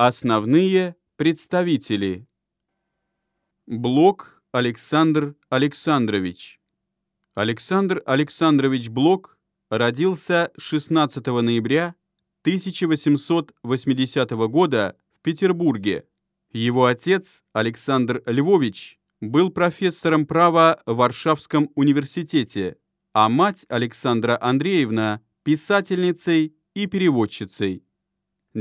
Основные представители. Блок Александр Александрович. Александр Александрович Блок родился 16 ноября 1880 года в Петербурге. Его отец, Александр Львович, был профессором права в Варшавском университете, а мать Александра Андреевна – писательницей и переводчицей.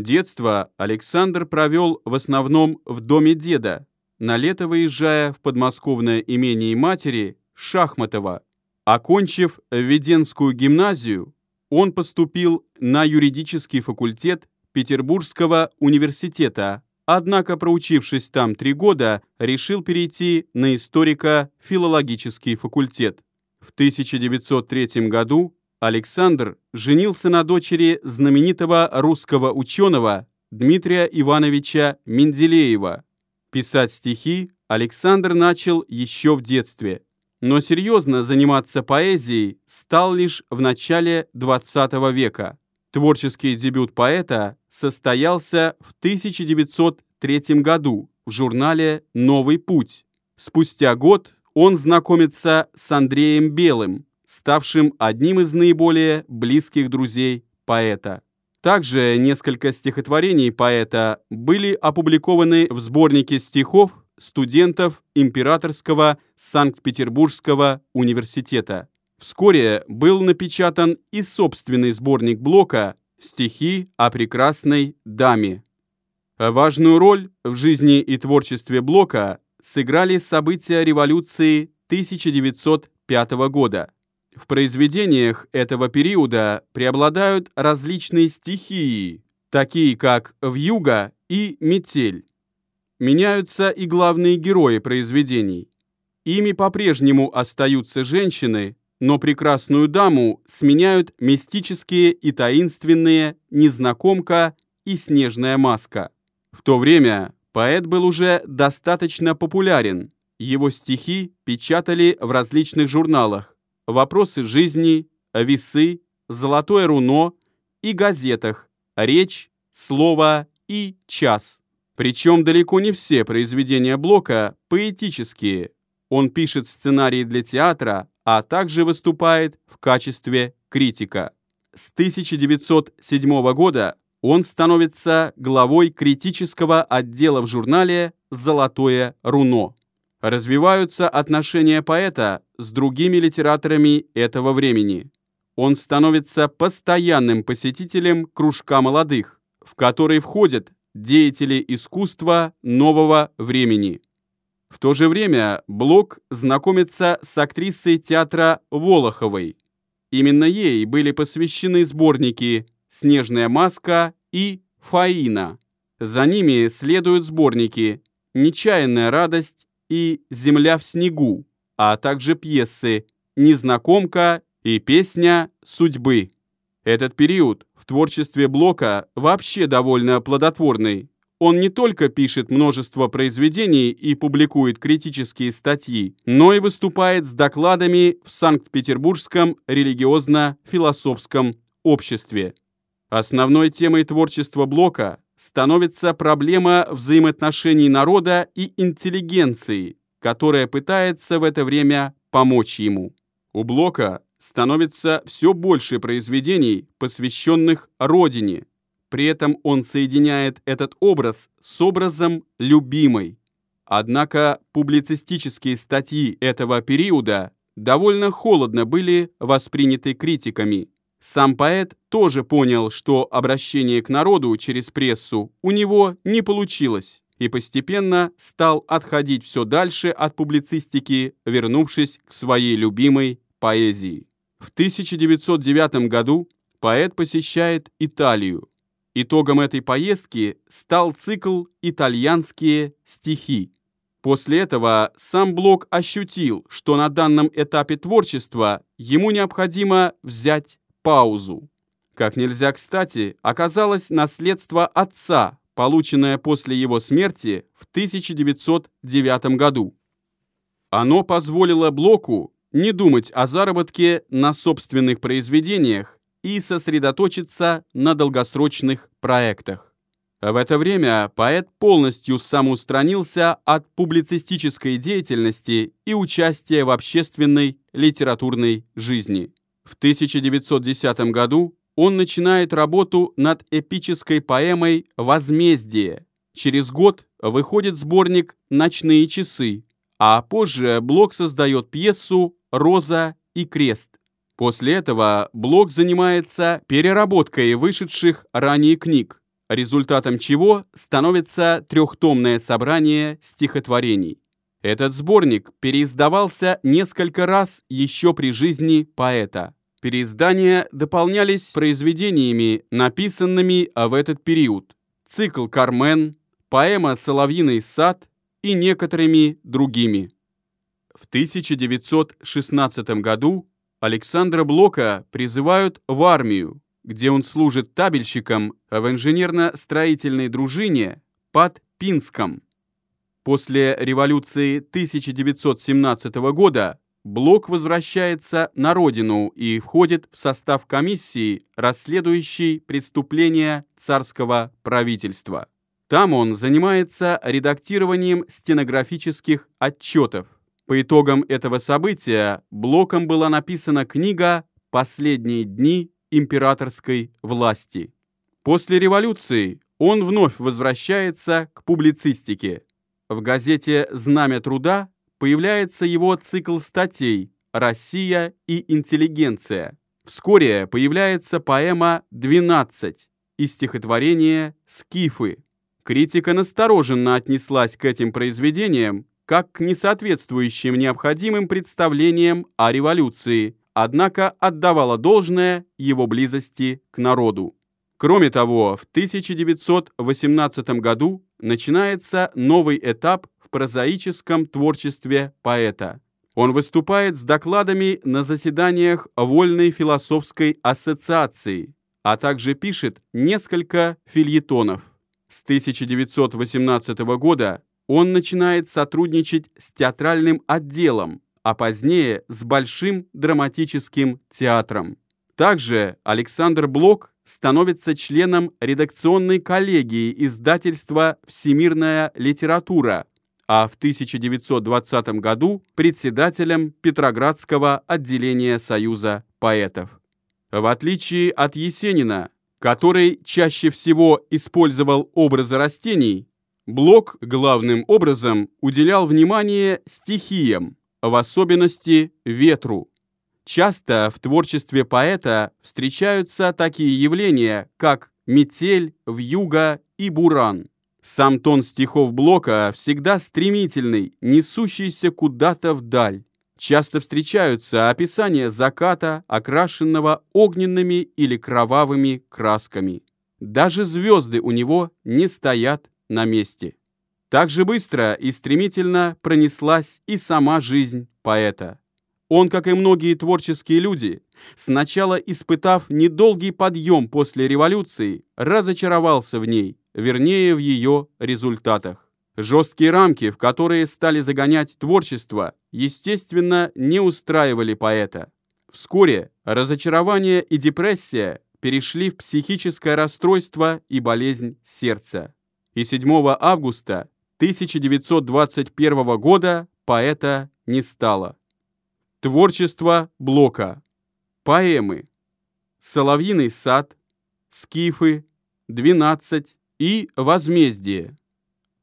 Детство Александр провел в основном в доме деда, на лето выезжая в подмосковное имение матери Шахматова. Окончив Введенскую гимназию, он поступил на юридический факультет Петербургского университета, однако, проучившись там три года, решил перейти на историко-филологический факультет. В 1903 году Александр женился на дочери знаменитого русского ученого Дмитрия Ивановича Менделеева. Писать стихи Александр начал еще в детстве, но серьезно заниматься поэзией стал лишь в начале XX века. Творческий дебют поэта состоялся в 1903 году в журнале «Новый путь». Спустя год он знакомится с Андреем Белым, ставшим одним из наиболее близких друзей поэта. Также несколько стихотворений поэта были опубликованы в сборнике стихов студентов Императорского Санкт-Петербургского университета. Вскоре был напечатан и собственный сборник Блока «Стихи о прекрасной даме». Важную роль в жизни и творчестве Блока сыграли события революции 1905 года. В произведениях этого периода преобладают различные стихии, такие как «вьюга» и «метель». Меняются и главные герои произведений. Ими по-прежнему остаются женщины, но прекрасную даму сменяют мистические и таинственные незнакомка и снежная маска. В то время поэт был уже достаточно популярен. Его стихи печатали в различных журналах, вопросы жизни, весы, золотое руно и газетах «Речь», «Слово» и «Час». Причем далеко не все произведения Блока поэтические. Он пишет сценарии для театра, а также выступает в качестве критика. С 1907 года он становится главой критического отдела в журнале «Золотое руно» развиваются отношения поэта с другими литераторами этого времени. Он становится постоянным посетителем кружка молодых, в который входят деятели искусства нового времени. В то же время Блок знакомится с актрисой театра Волоховой. Именно ей были посвящены сборники «Снежная маска» и «Фаина». За ними следуют сборники «Нечаянная радость» и «Земля в снегу», а также пьесы «Незнакомка» и «Песня судьбы». Этот период в творчестве Блока вообще довольно плодотворный. Он не только пишет множество произведений и публикует критические статьи, но и выступает с докладами в Санкт-Петербургском религиозно-философском обществе. Основной темой творчества Блока становится проблема взаимоотношений народа и интеллигенции, которая пытается в это время помочь ему. У Блока становится все больше произведений, посвященных Родине. При этом он соединяет этот образ с образом любимой. Однако публицистические статьи этого периода довольно холодно были восприняты критиками – сам поэт тоже понял, что обращение к народу через прессу у него не получилось и постепенно стал отходить все дальше от публицистики, вернувшись к своей любимой поэзии. В 1909 году поэт посещает Италию. Итогом этой поездки стал цикл «Итальянские стихи». После этого сам Блок ощутил, что на данном этапе творчества ему необходимо взять паузу. Как нельзя кстати, оказалось наследство отца, полученное после его смерти в 1909 году. Оно позволило Блоку не думать о заработке на собственных произведениях и сосредоточиться на долгосрочных проектах. В это время поэт полностью самоустранился от публицистической деятельности и участия в общественной литературной жизни. В 1910 году он начинает работу над эпической поэмой «Возмездие». Через год выходит сборник «Ночные часы», а позже Блок создает пьесу «Роза и крест». После этого Блок занимается переработкой вышедших ранее книг, результатом чего становится трехтомное собрание стихотворений. Этот сборник переиздавался несколько раз еще при жизни поэта. Переиздания дополнялись произведениями, написанными в этот период. Цикл «Кармен», поэма «Соловьиный сад» и некоторыми другими. В 1916 году Александра Блока призывают в армию, где он служит табельщиком в инженерно-строительной дружине под Пинском. После революции 1917 года Блок возвращается на родину и входит в состав комиссии, расследующей преступления царского правительства. Там он занимается редактированием стенографических отчетов. По итогам этого события Блоком была написана книга «Последние дни императорской власти. После революции он вновь возвращается к публицистике. В газете «Знамя труда» появляется его цикл статей «Россия и интеллигенция». Вскоре появляется поэма «12» и стихотворение «Скифы». Критика настороженно отнеслась к этим произведениям как к несоответствующим необходимым представлениям о революции, однако отдавала должное его близости к народу. Кроме того, в 1918 году начинается новый этап прозаическом творчестве поэта. Он выступает с докладами на заседаниях Вольной философской ассоциации, а также пишет несколько фильетонов. С 1918 года он начинает сотрудничать с театральным отделом, а позднее с Большим драматическим театром. Также Александр Блок становится членом редакционной коллегии издательства «Всемирная литература», а в 1920 году председателем Петроградского отделения Союза поэтов. В отличие от Есенина, который чаще всего использовал образы растений, Блок главным образом уделял внимание стихиям, в особенности ветру. Часто в творчестве поэта встречаются такие явления, как метель, вьюга и буран. Сам тон стихов Блока всегда стремительный, несущийся куда-то вдаль. Часто встречаются описания заката, окрашенного огненными или кровавыми красками. Даже звезды у него не стоят на месте. Так же быстро и стремительно пронеслась и сама жизнь поэта. Он, как и многие творческие люди, сначала испытав недолгий подъем после революции, разочаровался в ней, вернее, в ее результатах. Жесткие рамки, в которые стали загонять творчество, естественно, не устраивали поэта. Вскоре разочарование и депрессия перешли в психическое расстройство и болезнь сердца. И 7 августа 1921 года поэта не стало. Творчество Блока. Поэмы. Соловьиный сад, Скифы, 12 и Возмездие.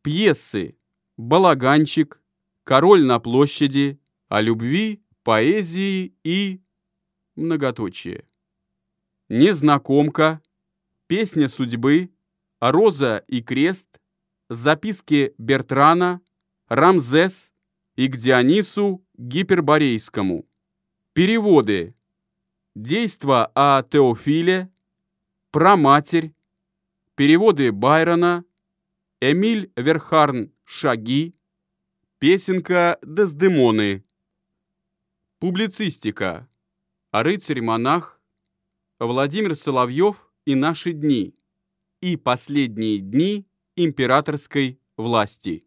Пьесы. Балаганчик, Король на площади, о любви, поэзии и многоточие. Незнакомка, Песня судьбы, Роза и крест, записки Бертрана, Рамзес и к Дионису Гиперборейскому. Переводы. Действо о Теофиле, Проматерь, переводы Байрона, Эмиль Верхарн «Шаги», песенка Дездемоны, публицистика, рыцарь-монах, Владимир Соловьев и наши дни и последние дни императорской власти.